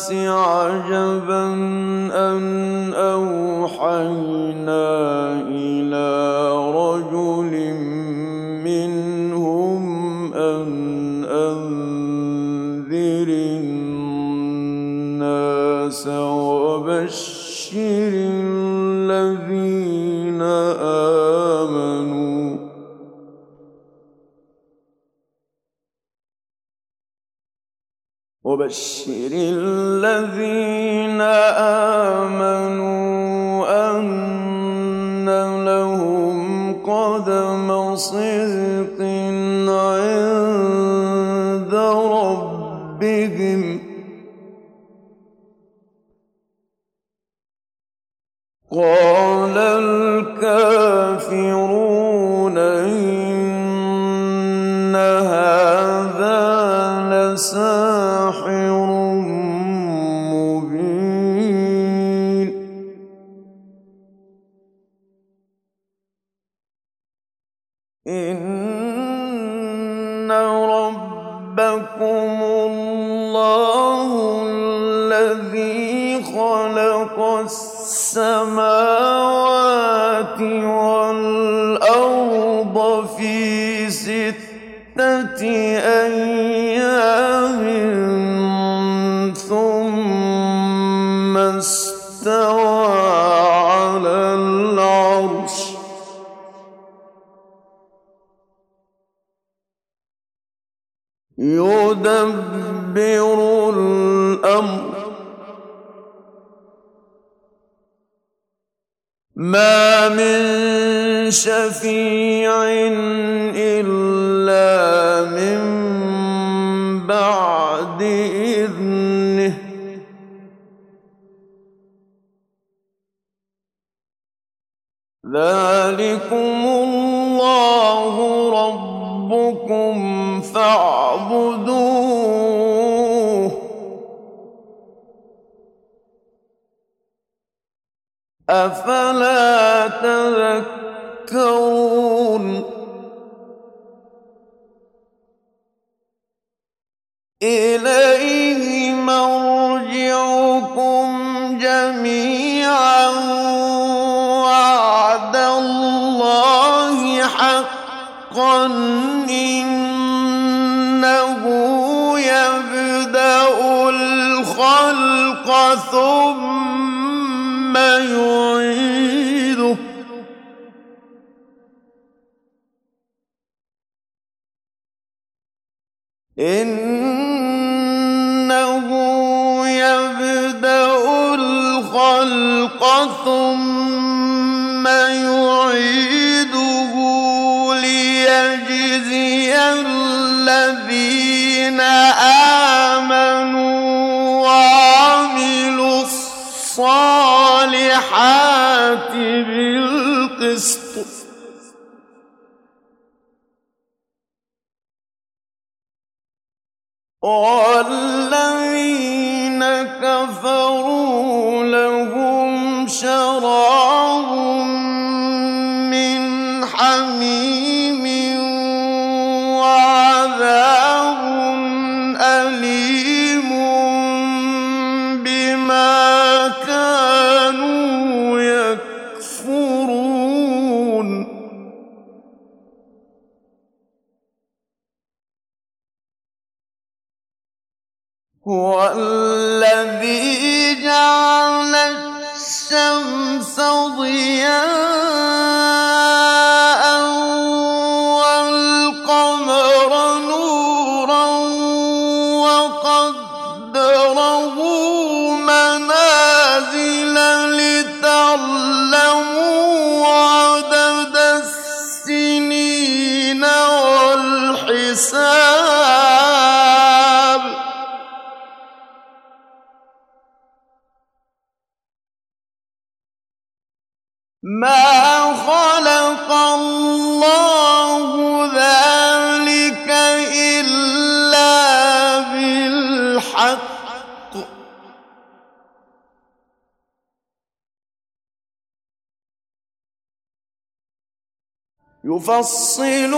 للناس عجبا أن أوحينا إلى رجل منهم أن أنذر الناس وبشر وبشر الذين إليه مرجعكم جميعا. وعد الله حقا إنه يبدأ الخلق ثم يعيده. إن يفصل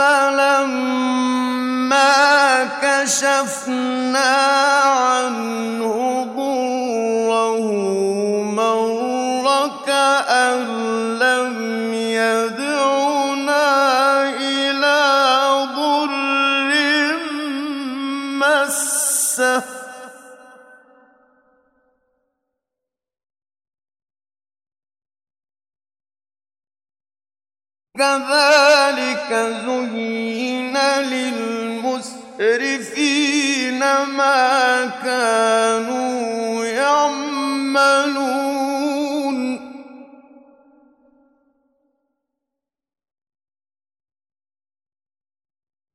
فلما كشفنا عنه كانوا يعملون.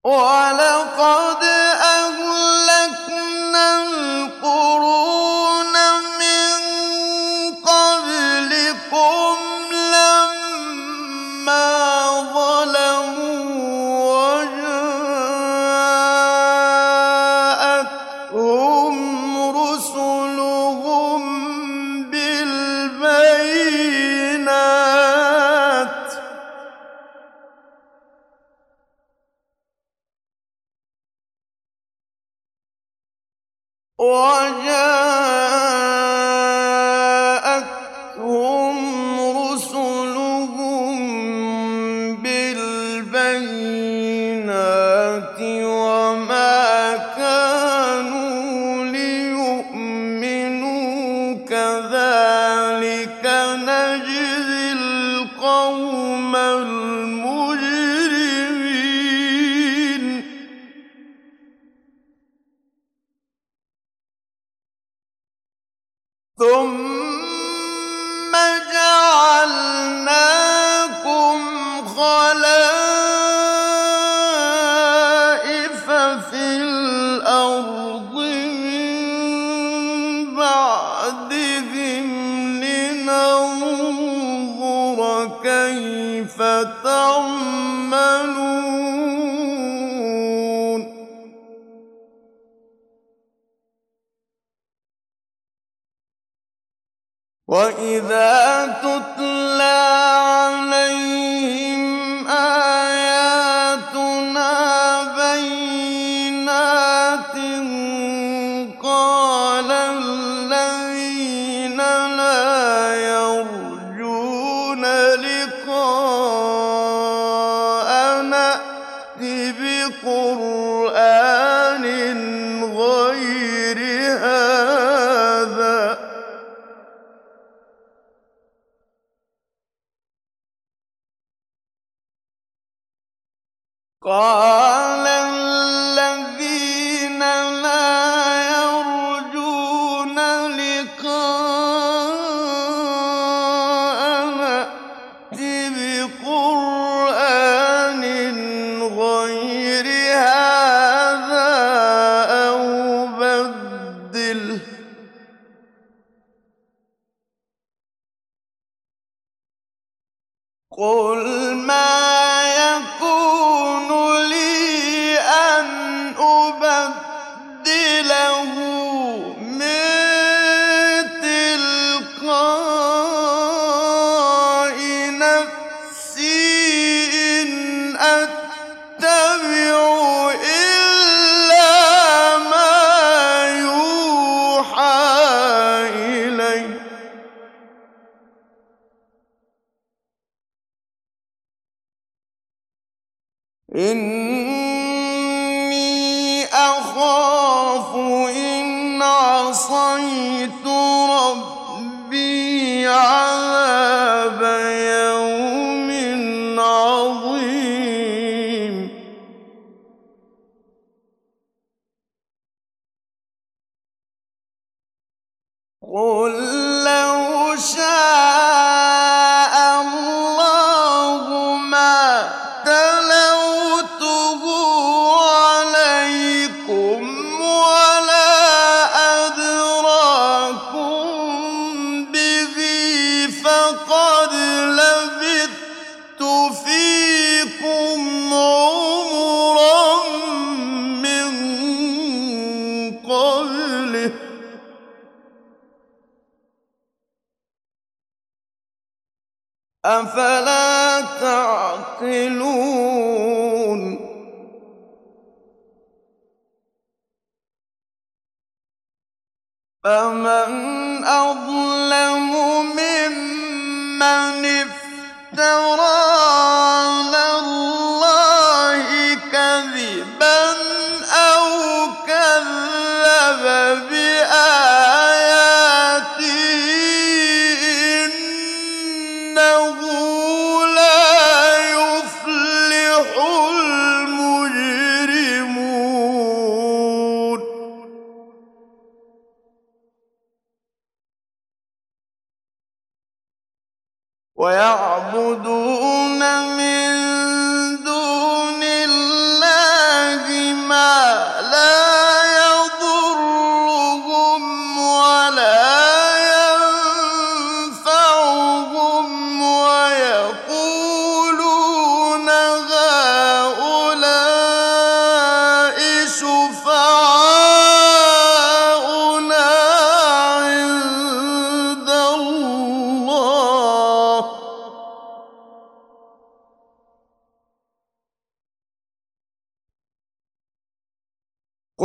ولقد قال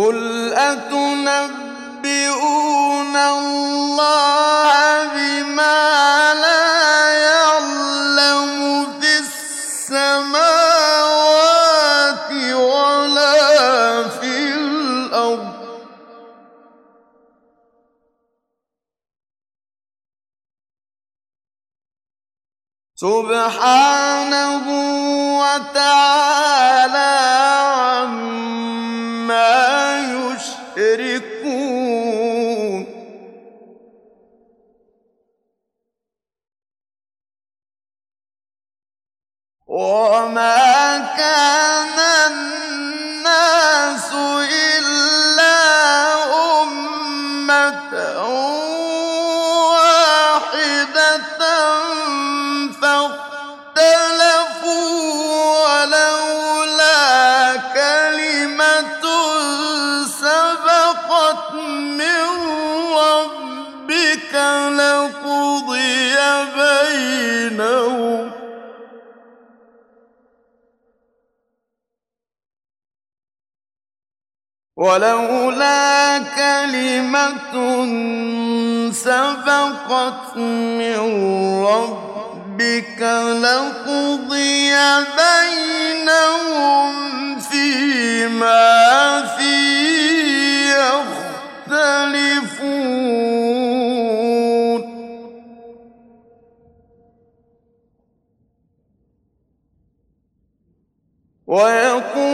قل أتنبئون الله بما لا يعلم في السماوات ولا في الأرض سبحان ويقول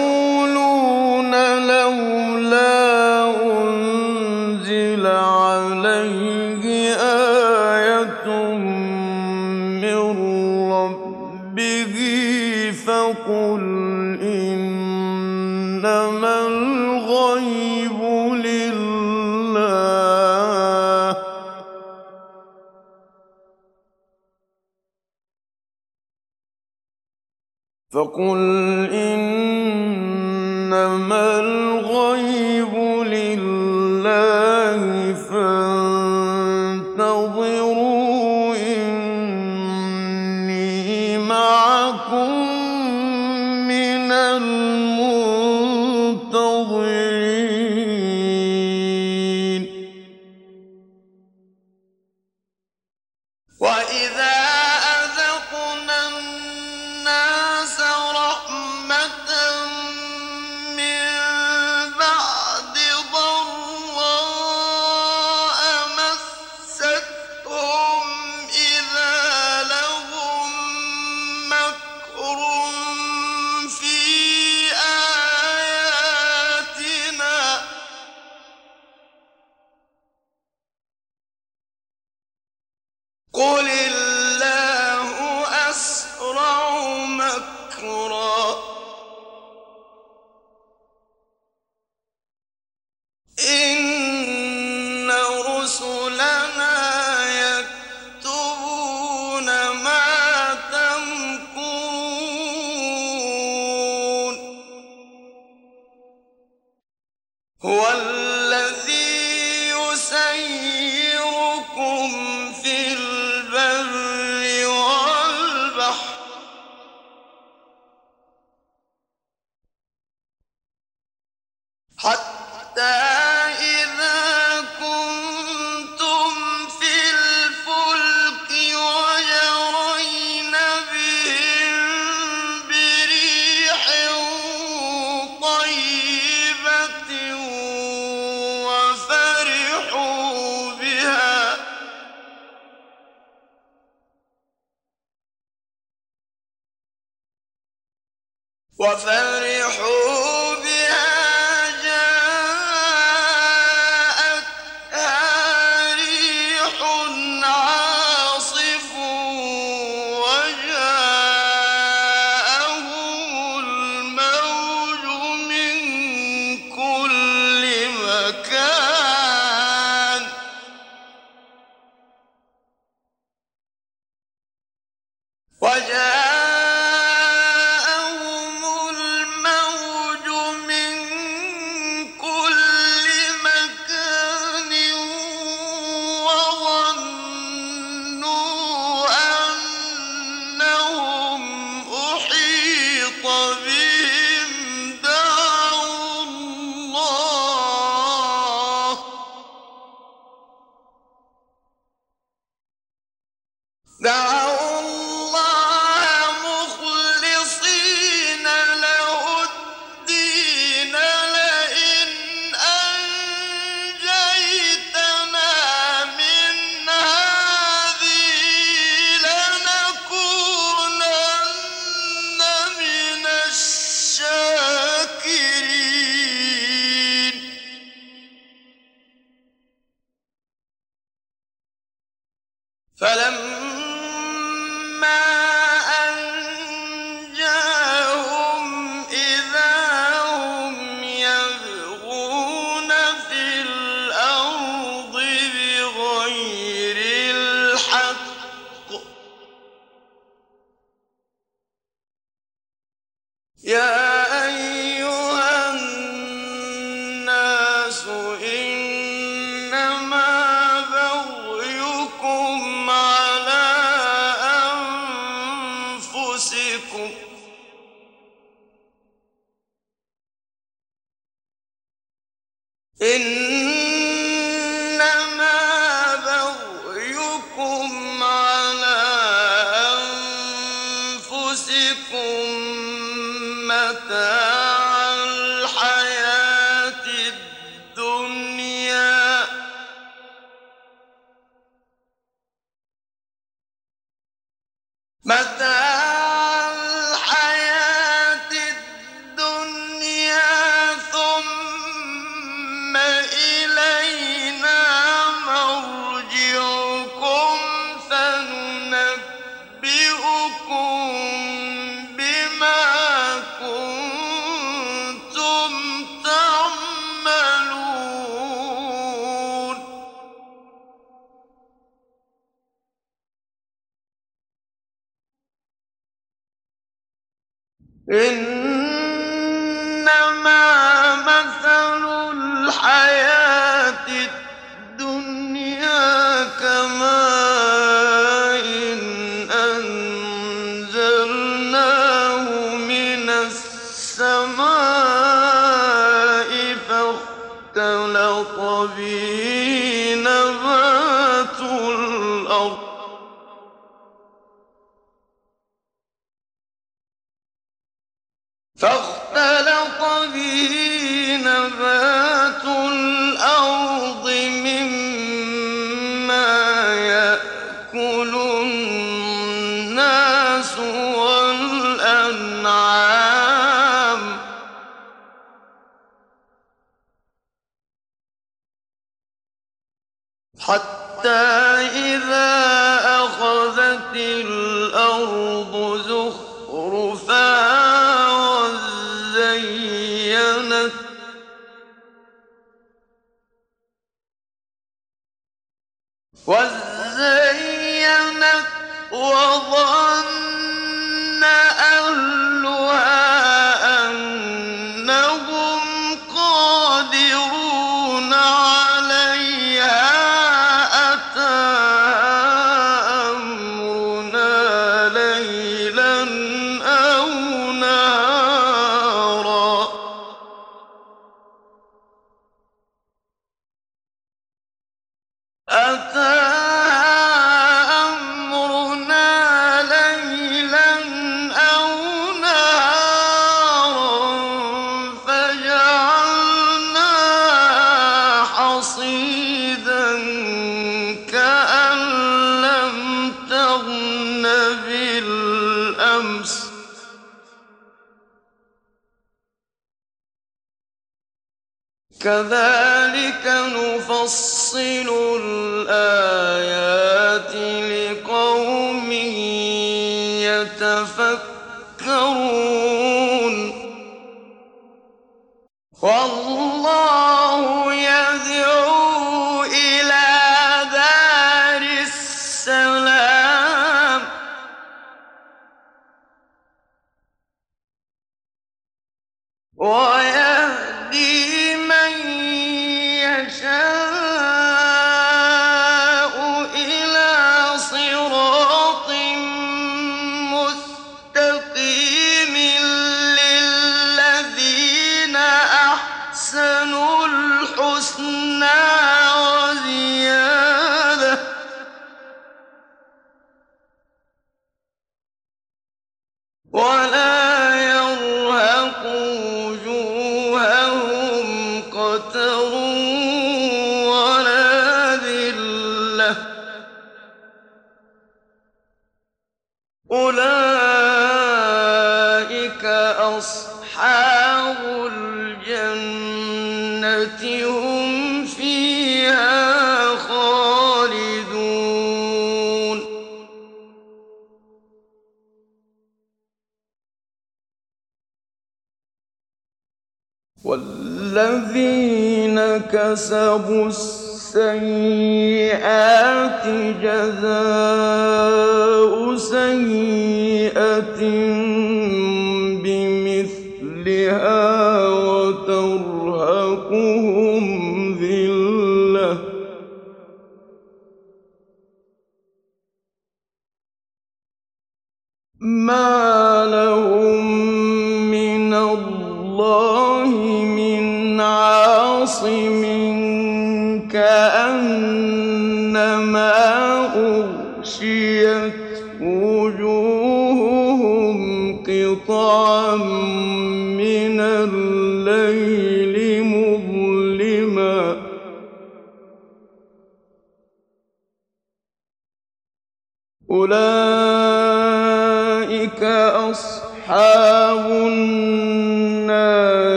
يحسب السوء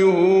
يهود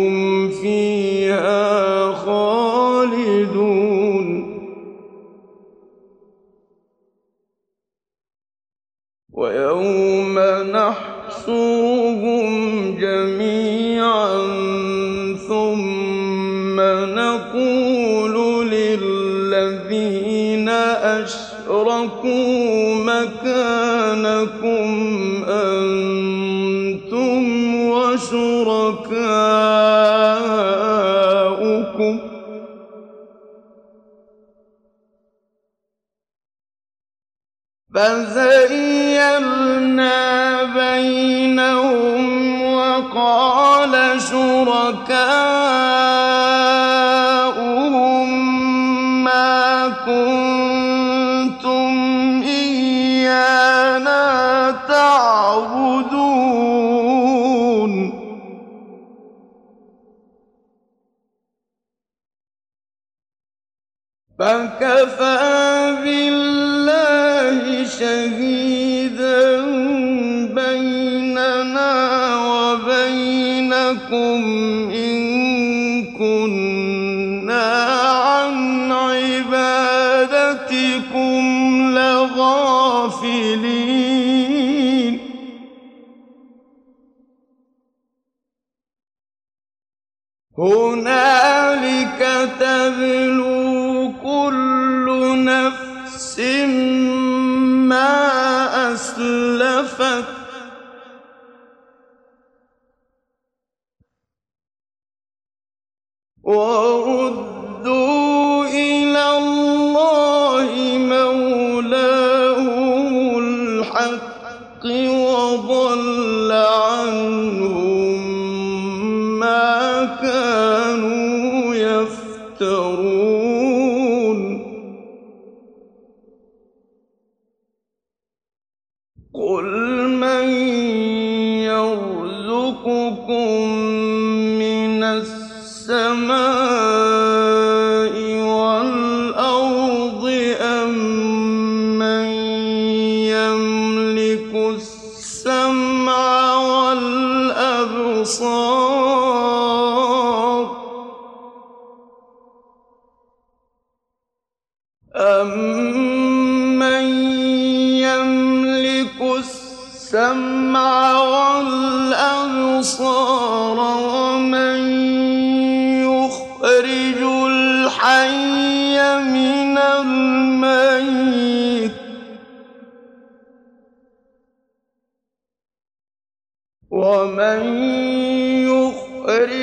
فكفى بالله شهيدا بيننا وبينكم إن كنا عن عبادتكم لغافلين.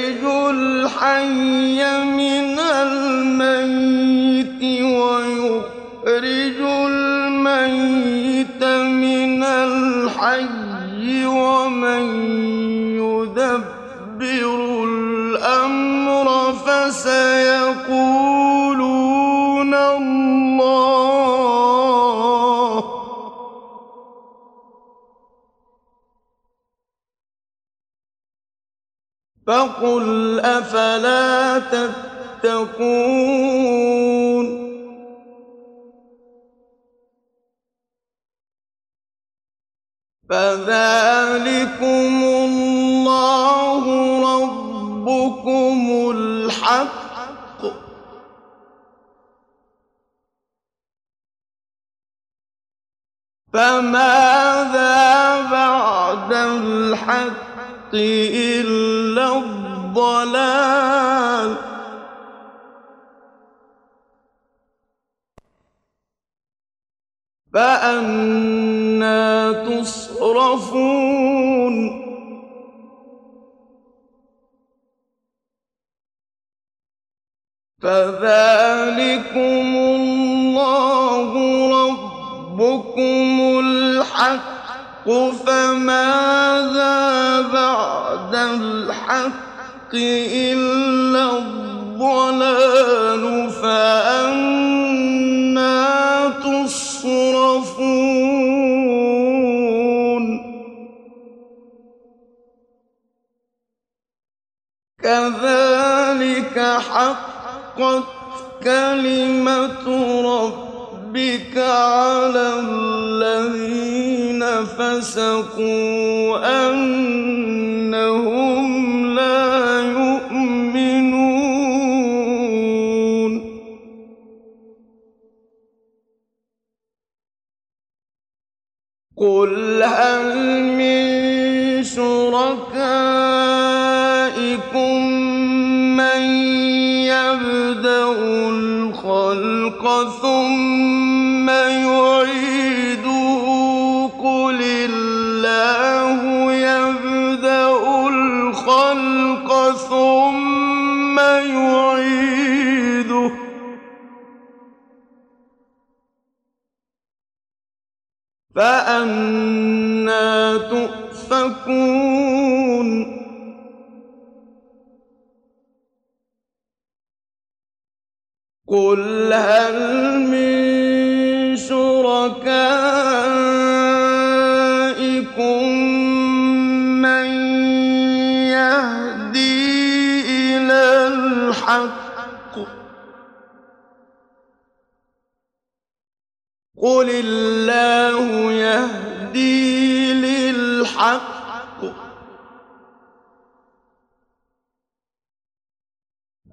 وَيُخْرِجُ تَتَّقُونَ. فَذَٰلِكُمُ اللَّهُ رَبُّكُمُ الْحَقُّ ۖ. فَمَاذَا بَعْدَ الْحَقِّ إِلَّا الضَّلَالُ ۖ؟ فَأَنَّىٰ تُصْرَفُونَ. فَذَٰلِكُمُ اللَّهُ رَبُّكُمُ الْحَقُّ ۖ فَمَاذَا بَعْدَ الْحَقِّ إِلَّا الضَّلَالُ ۖ. فَأَنَّىٰ كَذَٰلِكَ حَقَّتْ كَلِمَتُ رَبِّكَ عَلَى الَّذِينَ فَسَقُوا أَنَّهُمْ لَا يُؤْمِنُونَ. قُلْ هَلْ مِن شُرَكَائِكُم الْخَلْقَ ثُمَّ قُلِ اللَّهُ يَبْدَأُ الْخَلْقَ ثُمَّ يُعِيدُهُ ۚ. تُؤْفَكُونَ قُلْ هَلْ مِن شُرَكَائِكُم مَّن يَهْدِي إِلَى الْحَقِّ ۚ قُلِ اللَّهُ يَهْدِي لِلْحَقِّ ۗ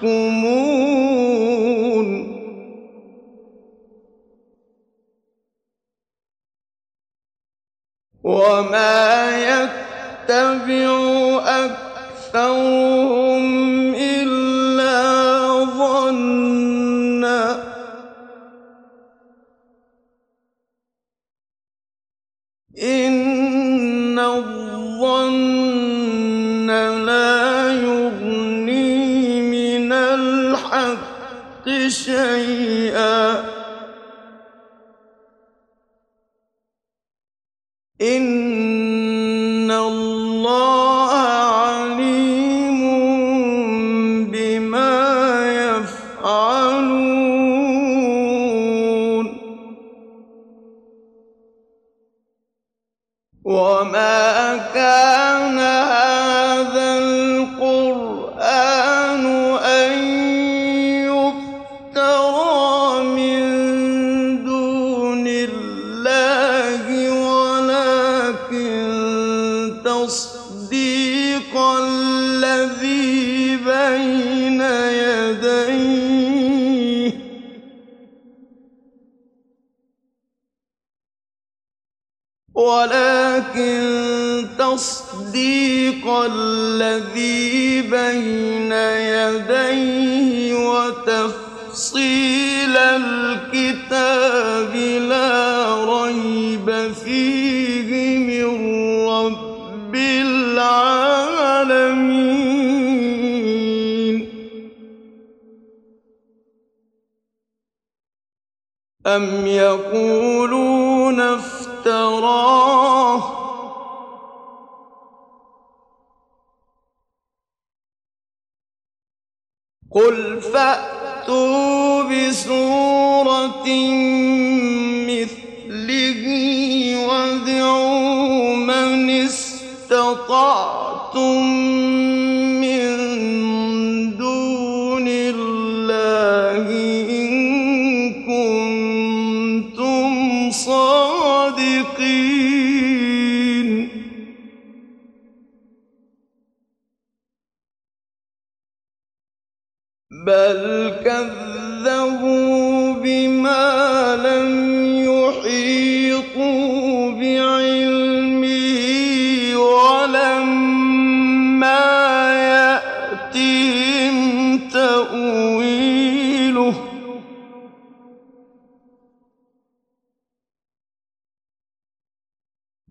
تَحْكُمُونَ وَمَا يَتَّبِعُ أَكْثَرُهُمْ إِلَّا ظَنًّا ۚ. إِنَّ الذي بين يديه وتفصيل الكتاب لا ريب فيه من رب العالمين. أم يقول بل كذبوا بما لم يحيطوا ولما تأويله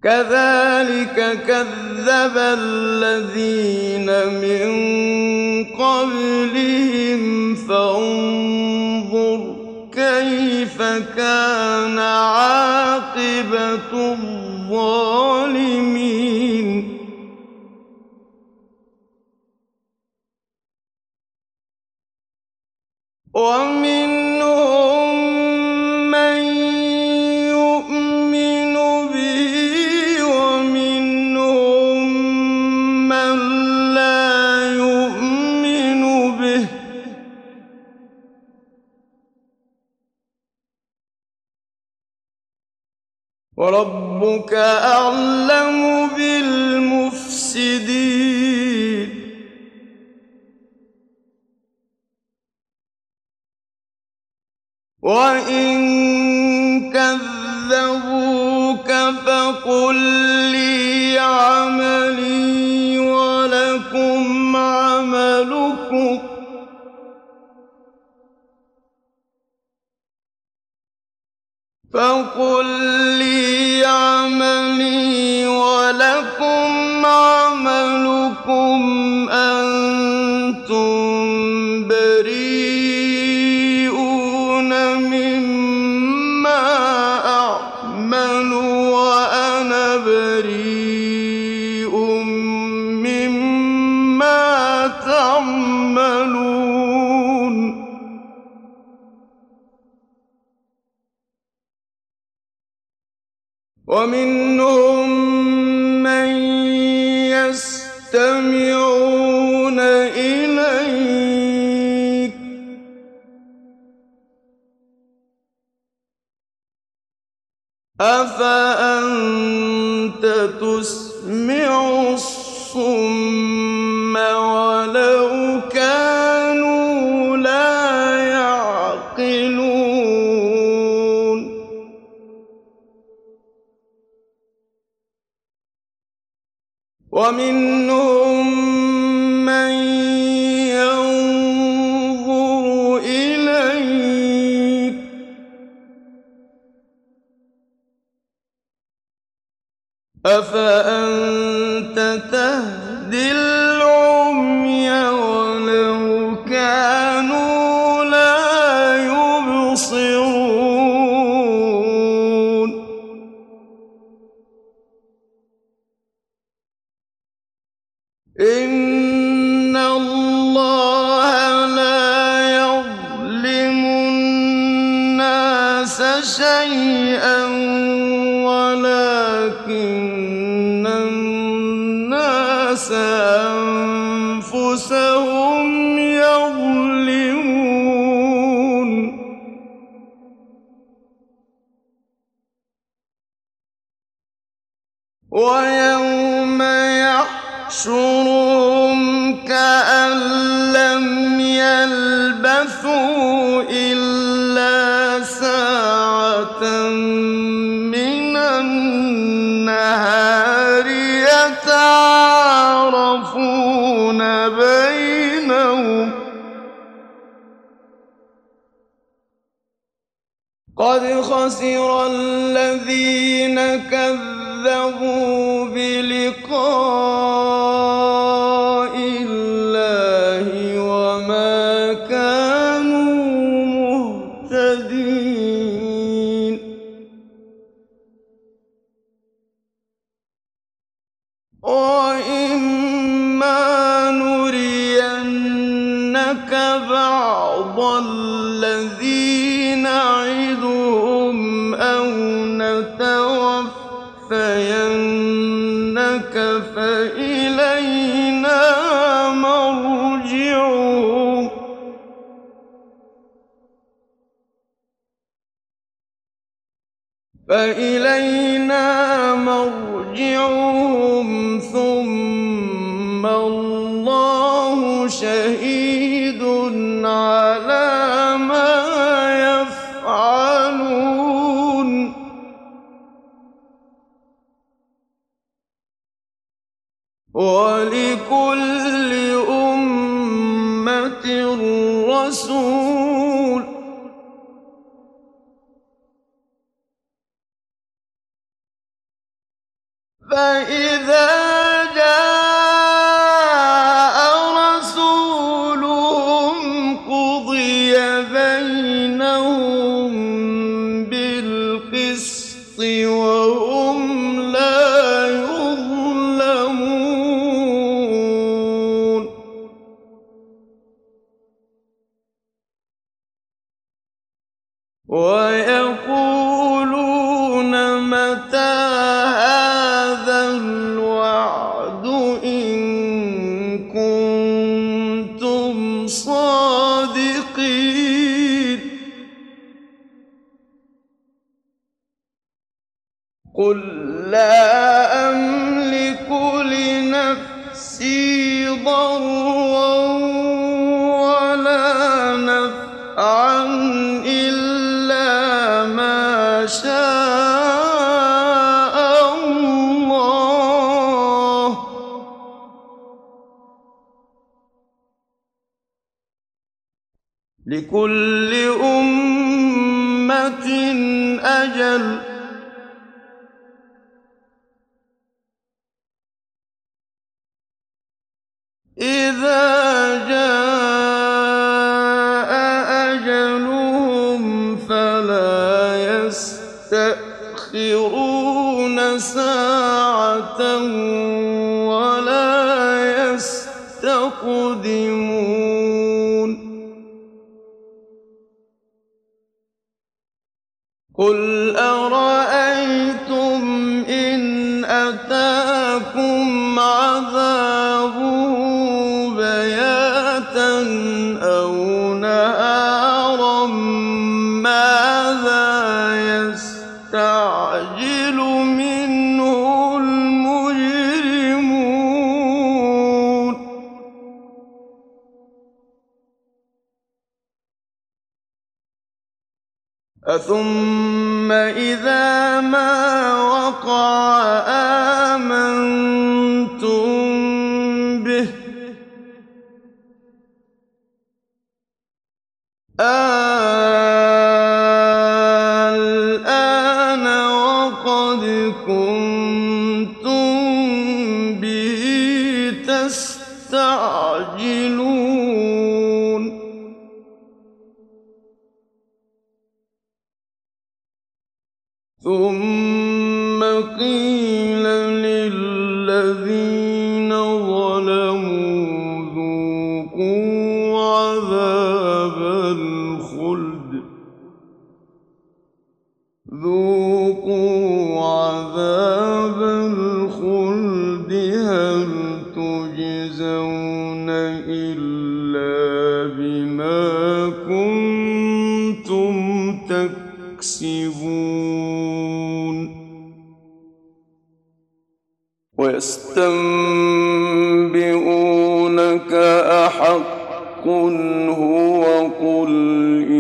كذلك كذب الذين من قبلهم فانظر كيف كان عاقبة الظالمين. ومن ربك أفأنت ويقولون هو قل إي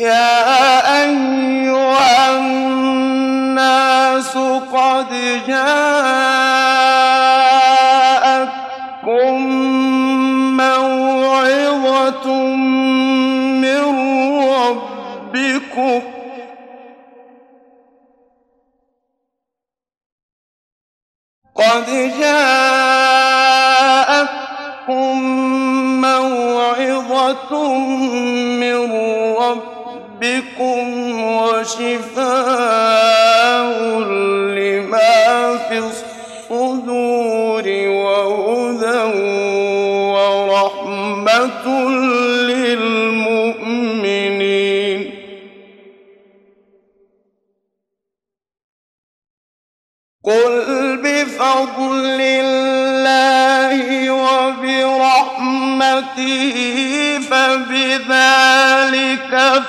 يا أيها الناس قد جاءتكم ربكم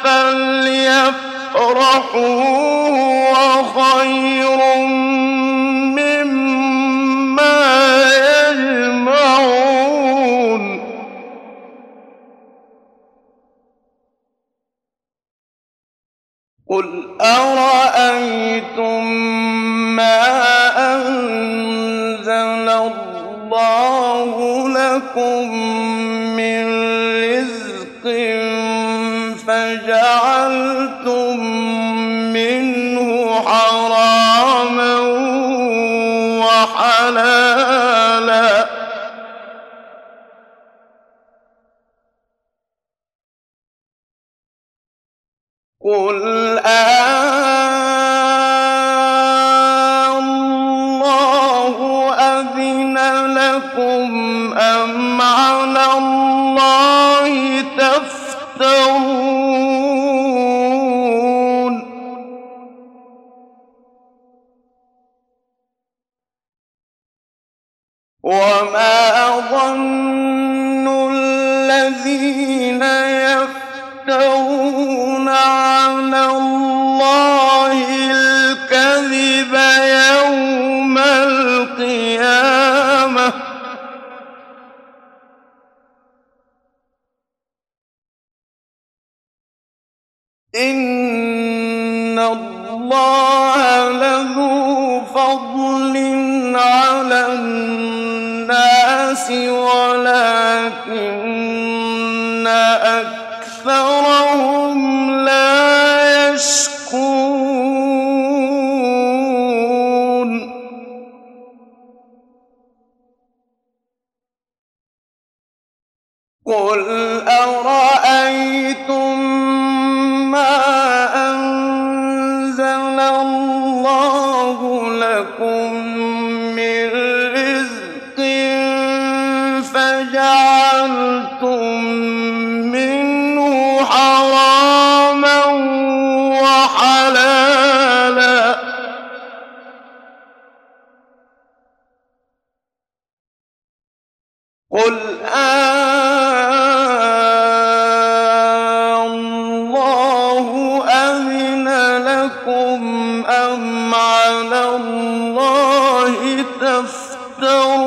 فليفرحوا قل آه الله أذن لكم أم على الله تفترون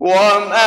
وما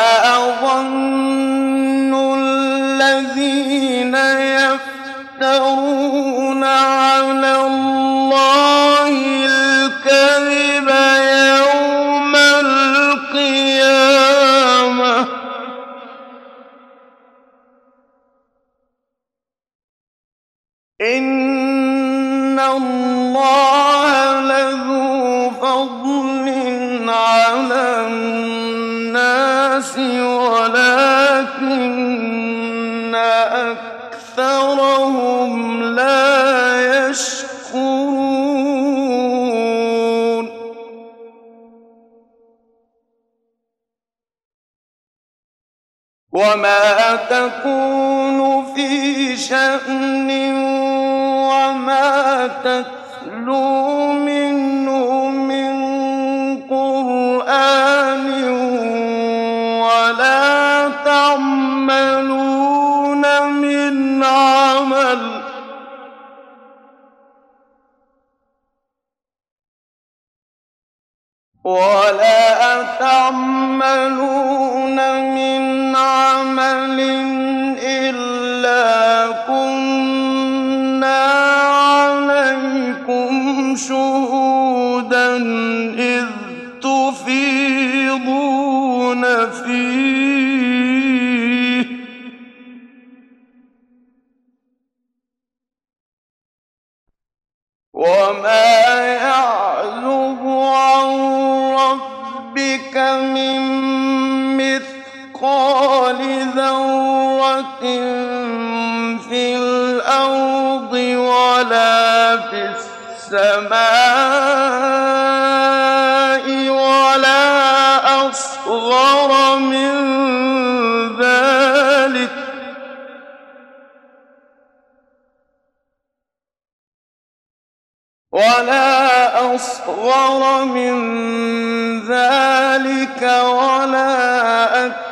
وما تكون في شأن وما تتلو منه من قرآن ولا تعملون من عمل ولا ذلك ولا أكثر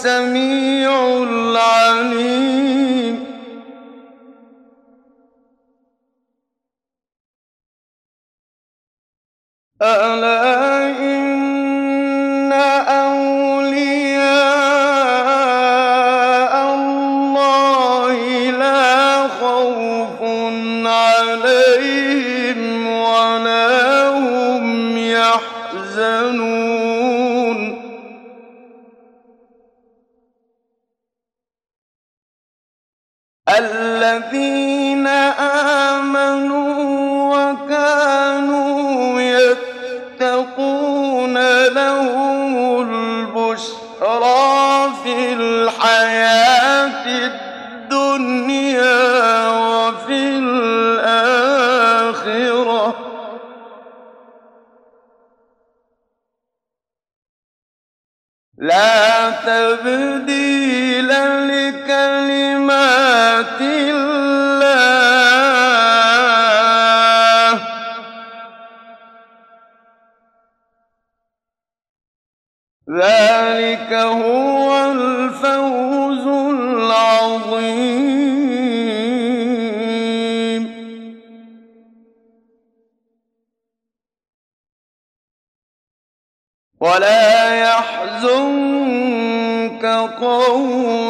السميع العليم. ألا ذلك هو الفوز العظيم. ولا يحزنك قوم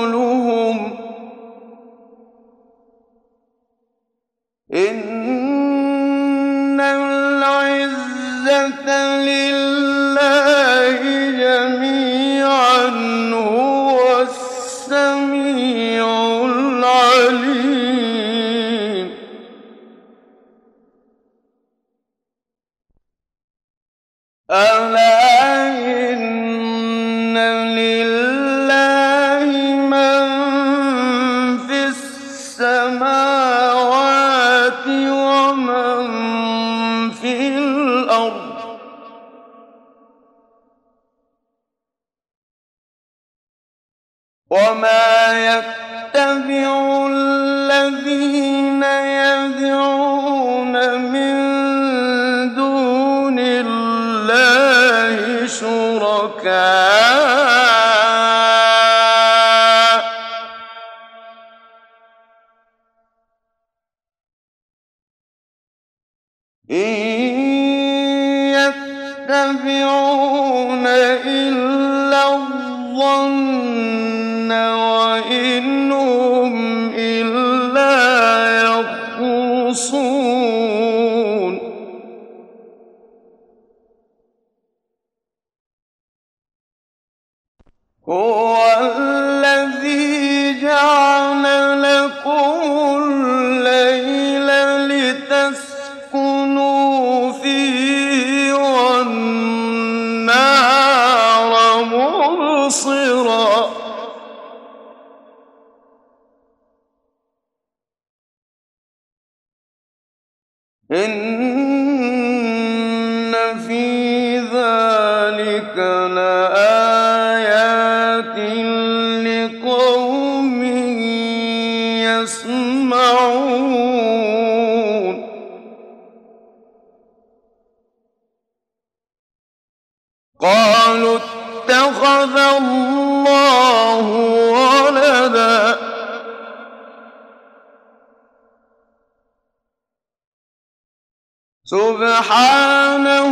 سبحانه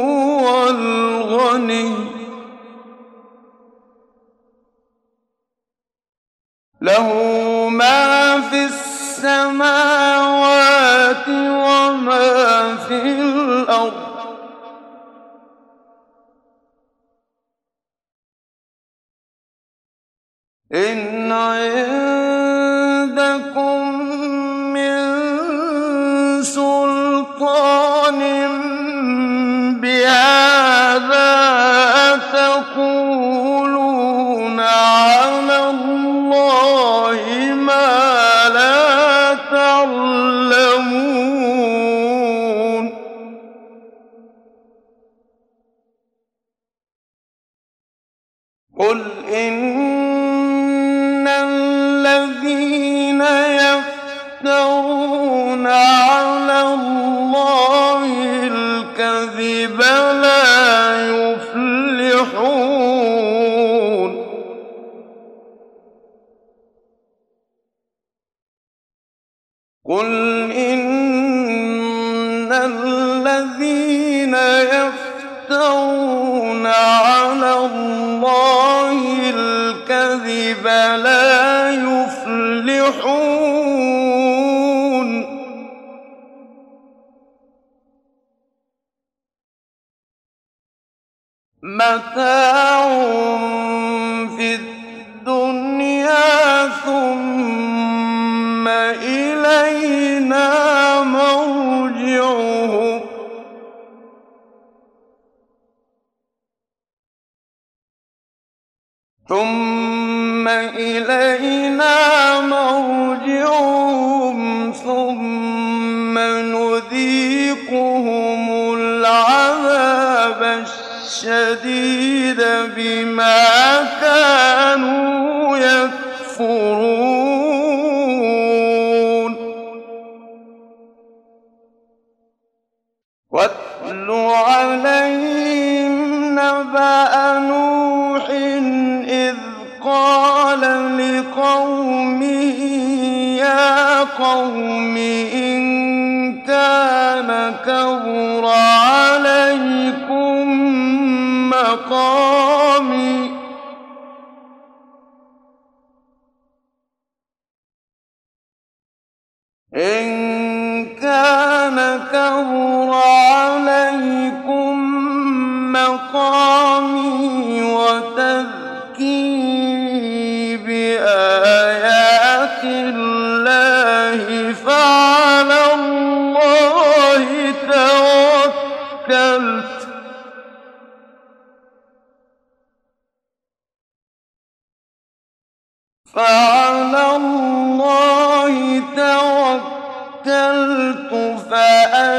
هو الغني. له ما في السماوات وما في الأرض. إن عند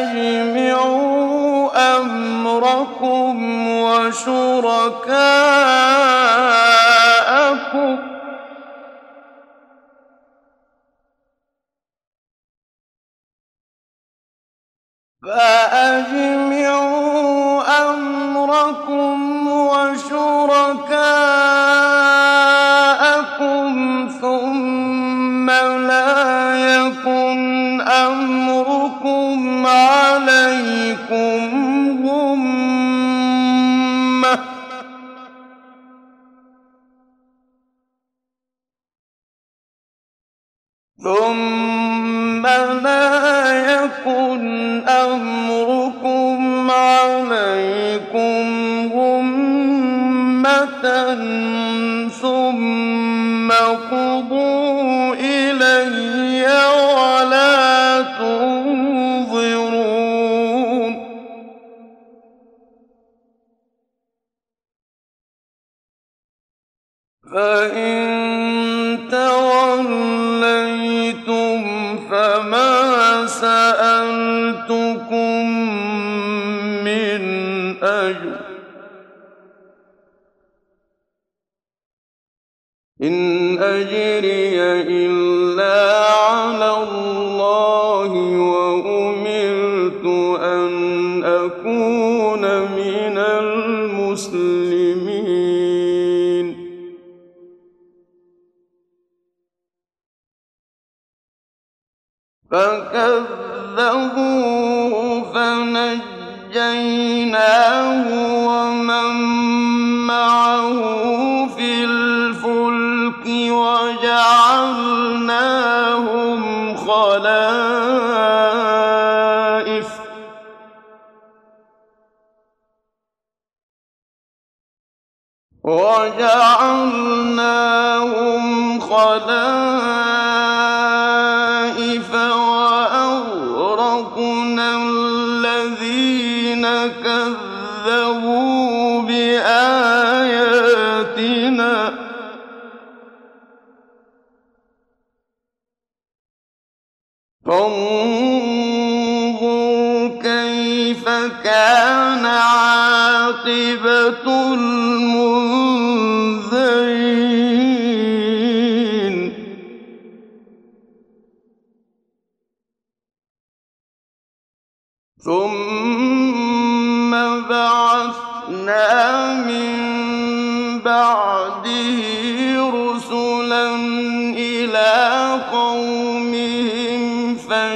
فأجمعوا أمركم وشركاءكم فأجمعوا عليكم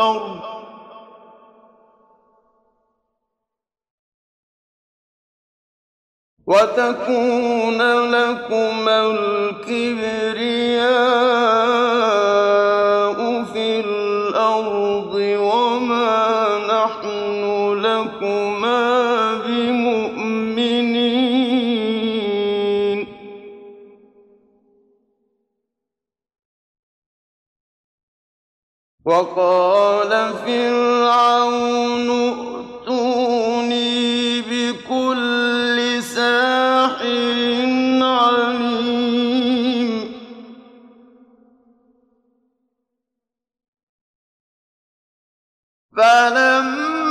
الأرض. وتكون لكم الكبرياء وقال فرعون ائتوني بكل ساحر عليم. فلما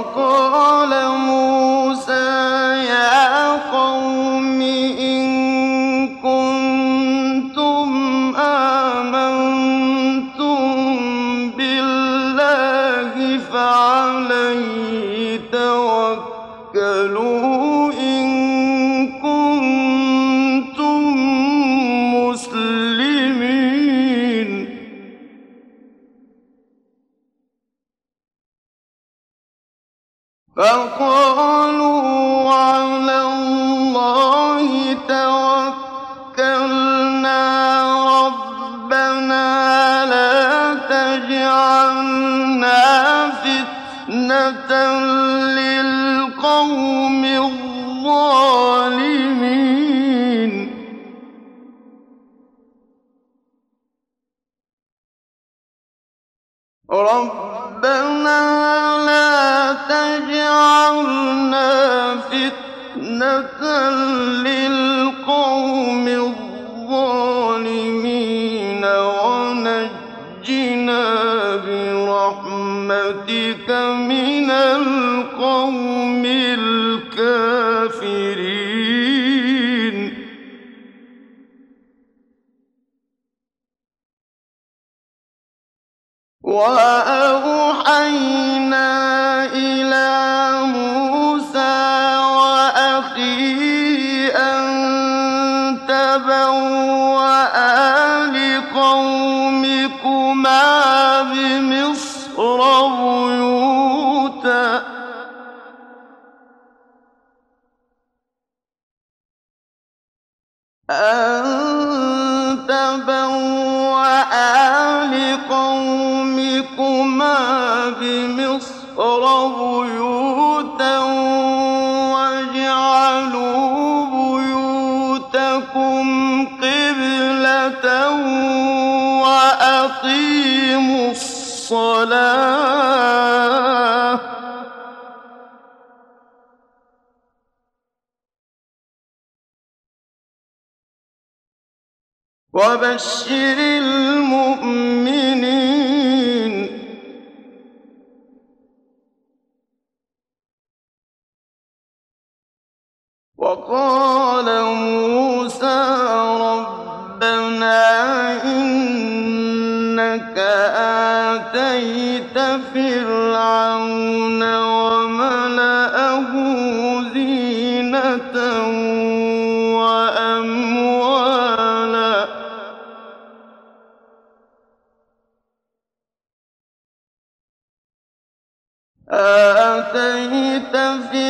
وَقَالَ آتيت فرعون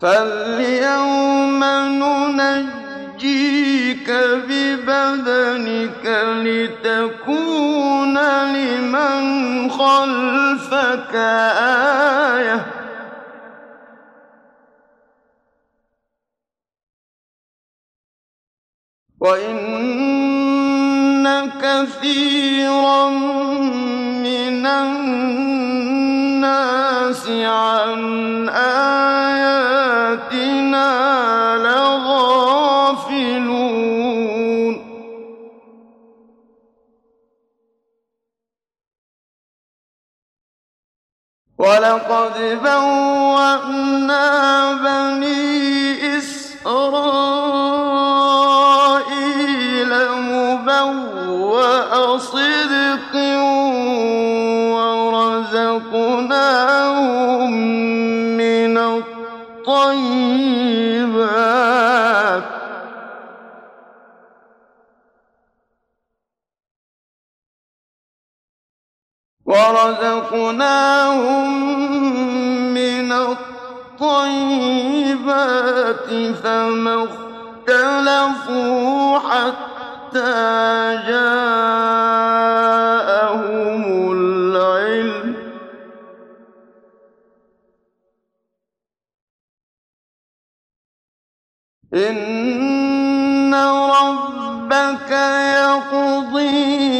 فاليوم ننجيك ببدنك لتكون لمن خلفك آية وإن كثيرا من الناس عن آياتنا ولقد بوأنا بني إسرائيل ورزقناهم من الطيبات فما اختلفوا حتى جاءهم العلم إن ربك يقضي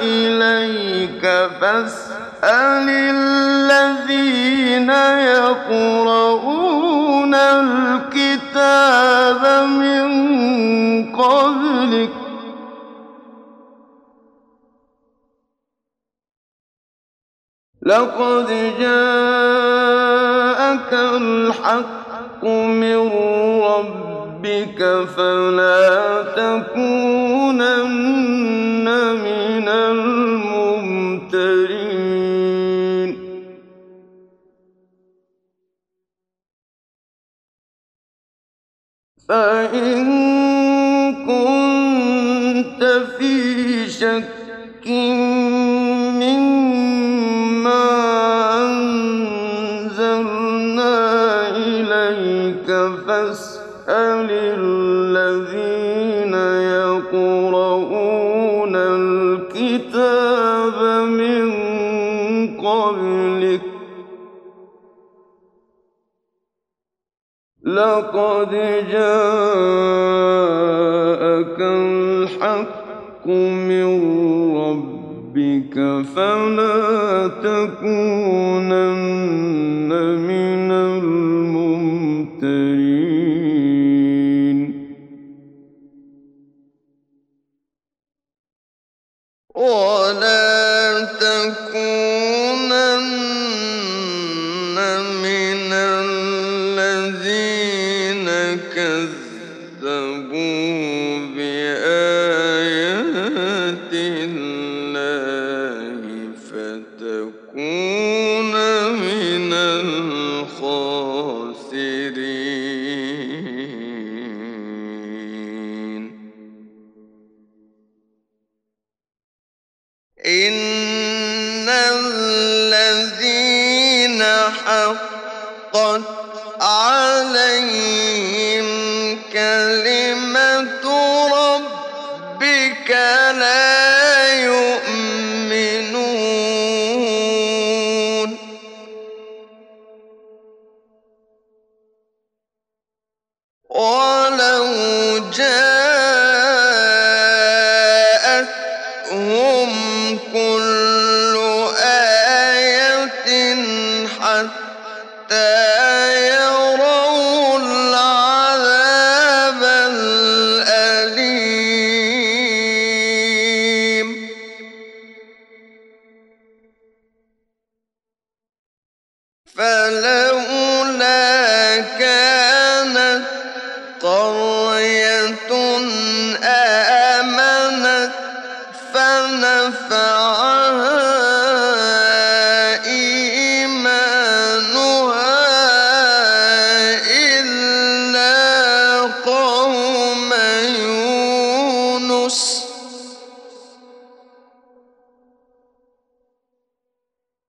إليك فاسأل الذين يقرؤون الكتاب من قبلك. لقد جاءك الحق من ربك فلا تكون فإن لقد جاءك الحق من ربك فلا تكونن من الممتدين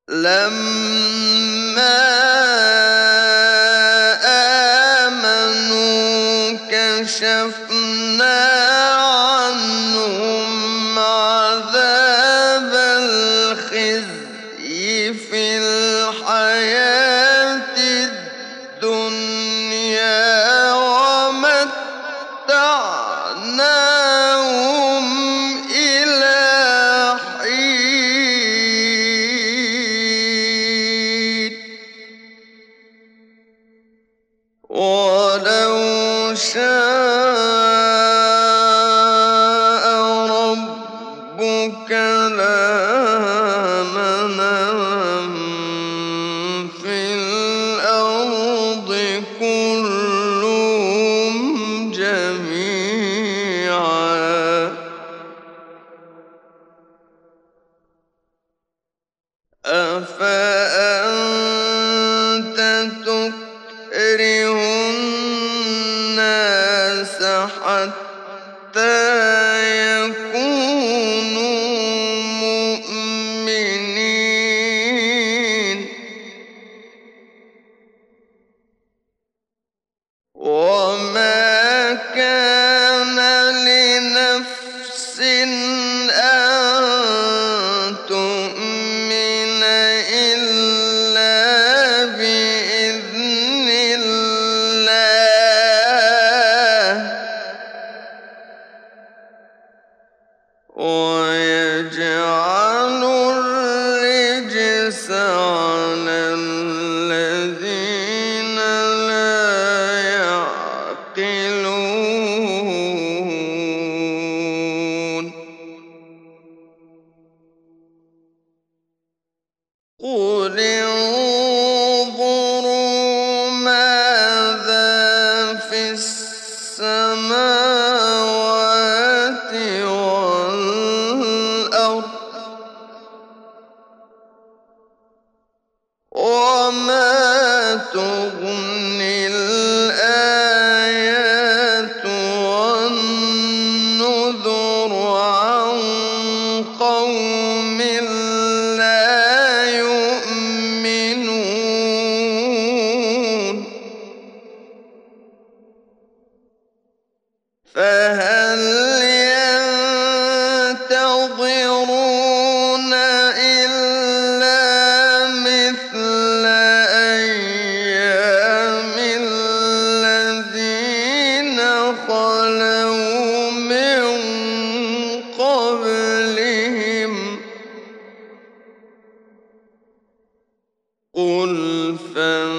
لم قل فانتظروا